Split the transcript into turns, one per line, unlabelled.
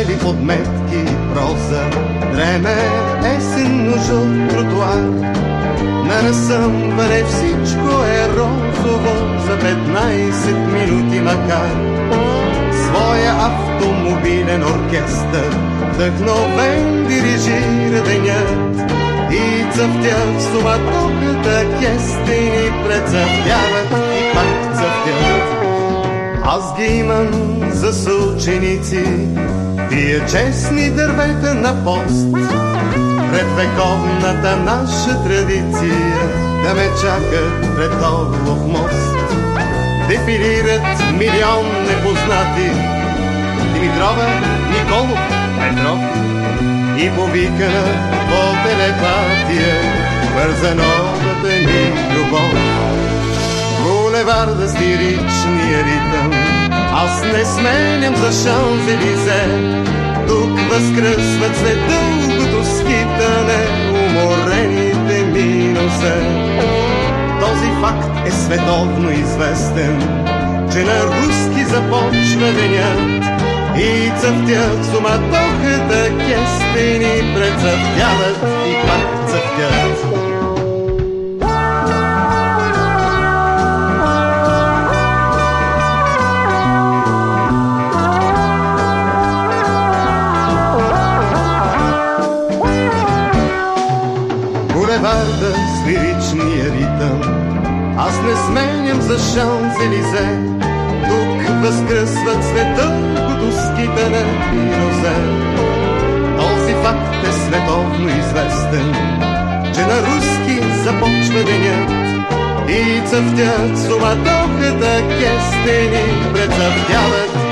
дебели подметки проза, дреме есенно жълт тротуар. На разсъмване всичко е розово за 15 минути макар. Своя автомобилен оркестър вдъхновен дирижира денят и цъфтят суматохата кестени прецъфтяват и пак цъфтят. Аз ги имам за съученици, тия честни дървета на пост. Пред вековната наша традиция да ме чакат пред Орлов мост. Дефилират милион непознати Димитрова, Николов, Петров и повикана по телепатия бърза новата ни любов булеварда с лиричния ритъм. Аз не сменям за Шанзелизе, тук възкръсват след дългото скитане уморените ми носе. Този факт е световно известен, че на руски започва денят и цъфтят суматохата кестени прецъфтяват и пак цъфтят. Булеварда с лиричния ритъм. Аз не сменям за Шанзелизе, тук възкръсват света, като скитане и розе. Този факт е световно известен, че на руски започва денят и цъфтят суматохата кестени, прецъфтяват